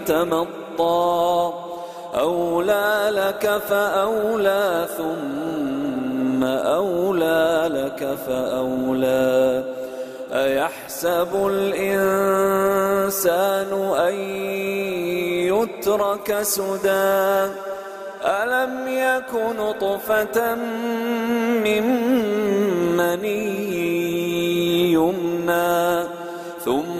يتمطى أولى لك فأولى ثم أولى لك فأولى. أيحسب الإنسان أن يترك سدى؟ ألم يك نطفة من مني يمنى ثم